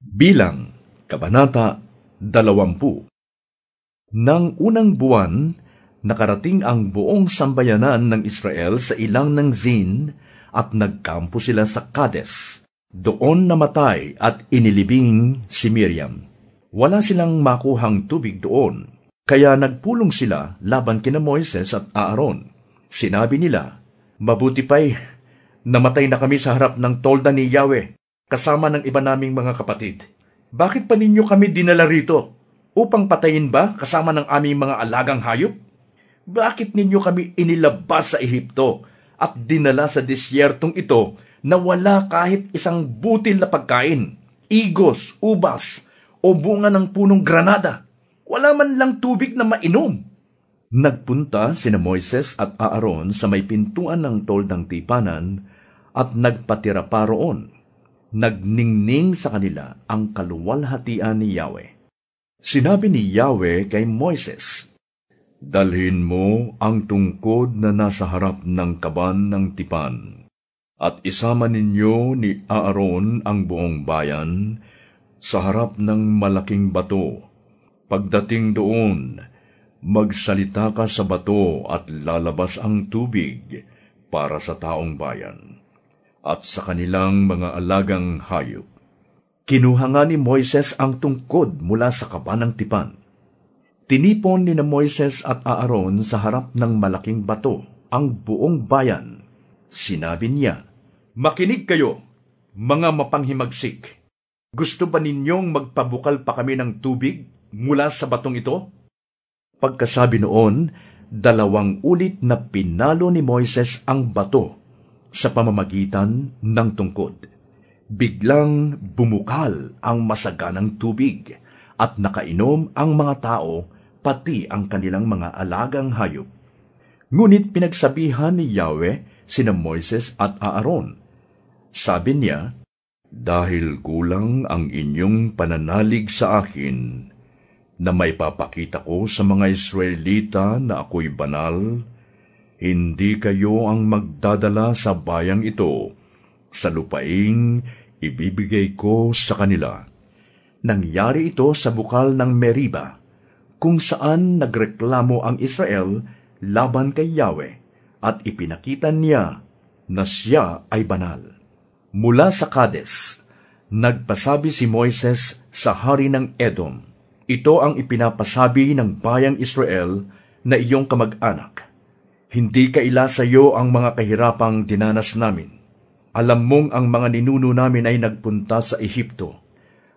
Bilang, Kabanata 20 Nang unang buwan, nakarating ang buong sambayanan ng Israel sa ilang ng Zin at nagkampo sila sa Kades. Doon namatay at inilibing si Miriam. Wala silang makuhang tubig doon, kaya nagpulong sila laban kina Moises at Aaron. Sinabi nila, Mabuti pa'y namatay na kami sa harap ng tolda ni Yahweh kasama ng iba naming mga kapatid bakit pa ninyo kami dinala rito? Upang patayin ba kasama ng aming mga alagang hayop? Bakit ninyo kami inilabas sa Ehipto at dinala sa disyertong ito na wala kahit isang butil na pagkain, igos, ubas, o bunga ng punong granada? Wala man lang tubig na mainom. Nagpunta sina Moises at Aaron sa may pintuan ng toldang tipanan at nagpatira pa roon nagningning sa kanila ang kaluwalhatian ni Yahweh. Sinabi ni Yahweh kay Moises, Dalhin mo ang tungkod na nasa harap ng kaban ng tipan, at isama ninyo ni Aaron ang buong bayan sa harap ng malaking bato. Pagdating doon, magsalita ka sa bato at lalabas ang tubig para sa taong bayan at sa kanilang mga alagang hayop. Kinuha nga ni Moises ang tungkod mula sa kaba ng tipan. Tinipon ni na Moises at Aaron sa harap ng malaking bato ang buong bayan. Sinabi niya, Makinig kayo, mga mapanghimagsik. Gusto ba ninyong magpabukal pa kami ng tubig mula sa batong ito? Pagkasabi noon, dalawang ulit na pinalo ni Moises ang bato sa pamamagitan ng tungkod. Biglang bumukal ang masaganang tubig at nakainom ang mga tao pati ang kanilang mga alagang hayop. Ngunit pinagsabihan ni Yahweh sina Moises at Aaron. Sabi niya, Dahil kulang ang inyong pananalig sa akin, na may papakita ko sa mga Israelita na ako'y banal, hindi kayo ang magdadala sa bayang ito, sa lupaing ibibigay ko sa kanila. Nangyari ito sa bukal ng Meriba, kung saan nagreklamo ang Israel laban kay Yahweh, at ipinakita niya na siya ay banal. Mula sa Kades, nagpasabi si Moises sa hari ng Edom, ito ang ipinapasabi ng bayang Israel na iyong kamag-anak hindi kaila sa iyo ang mga kahirapang dinanas namin. Alam mong ang mga ninuno namin ay nagpunta sa Ehipto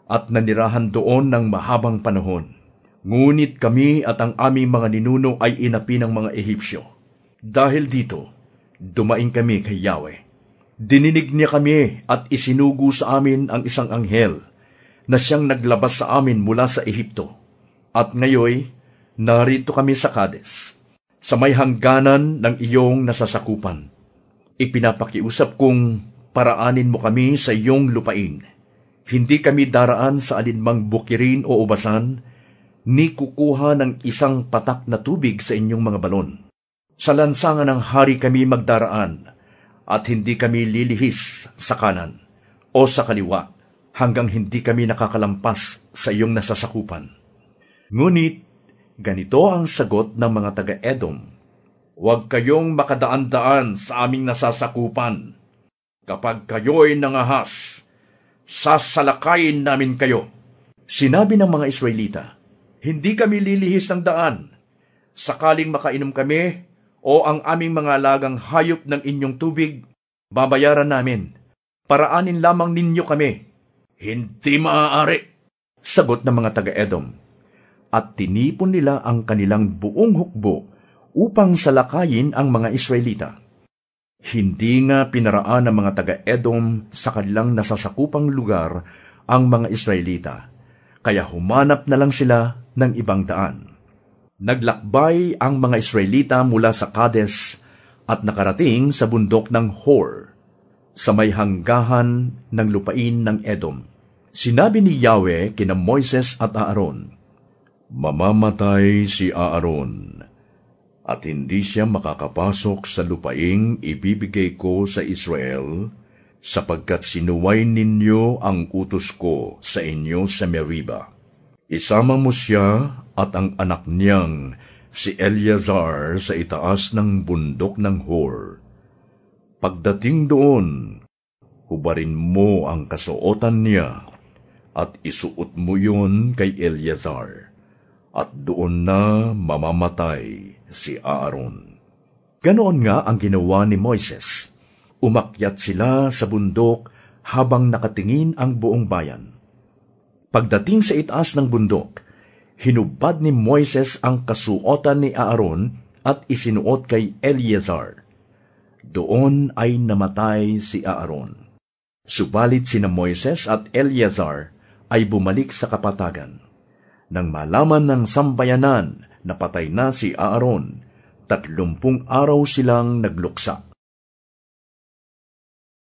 at nanirahan doon ng mahabang panahon. Ngunit kami at ang aming mga ninuno ay inapi ng mga Ehipsyo. Dahil dito, dumaing kami kay Yahweh. Dininig niya kami at isinugo sa amin ang isang anghel na siyang naglabas sa amin mula sa Ehipto. At ngayoy, narito kami sa Kades sa may hangganan ng iyong nasasakupan. Ipinapakiusap kong paraanin mo kami sa iyong lupain. Hindi kami daraan sa alinmang bukirin o ubasan, ni kukuha ng isang patak na tubig sa inyong mga balon. Sa lansangan ng hari kami magdaraan, at hindi kami lilihis sa kanan o sa kaliwa hanggang hindi kami nakakalampas sa iyong nasasakupan. Ngunit Ganito ang sagot ng mga taga-Edom. Huwag kayong makadaan-daan sa aming nasasakupan. Kapag kayo'y nangahas, sasalakayin namin kayo. Sinabi ng mga Israelita, Hindi kami lilihis ng daan. Sakaling makainom kami o ang aming mga alagang hayop ng inyong tubig, babayaran namin. Paraanin lamang ninyo kami. Hindi maaari. Sagot ng mga taga-Edom at tinipon nila ang kanilang buong hukbo upang salakayin ang mga Israelita. Hindi nga pinaraan ng mga taga-Edom sa kanilang nasasakupang lugar ang mga Israelita, kaya humanap na lang sila ng ibang daan. Naglakbay ang mga Israelita mula sa Kades at nakarating sa bundok ng Hor, sa may hanggahan ng lupain ng Edom. Sinabi ni Yahweh kina Moises at Aaron, Mamamatay si Aaron, at hindi siya makakapasok sa lupaing ibibigay ko sa Israel, sapagkat sinuway ninyo ang utos ko sa inyo sa Meriba. Isama mo siya at ang anak niyang si Eleazar sa itaas ng bundok ng Hor. Pagdating doon, hubarin mo ang kasuotan niya at isuot mo yun kay Eleazar at doon na mamamatay si Aaron. Ganoon nga ang ginawa ni Moises. Umakyat sila sa bundok habang nakatingin ang buong bayan. Pagdating sa itaas ng bundok, hinubad ni Moises ang kasuotan ni Aaron at isinuot kay Eleazar. Doon ay namatay si Aaron. Subalit sina Moises at Eleazar ay bumalik sa kapatagan. Nang malaman ng sambayanan na patay na si Aaron, tatlumpung araw silang nagluksa.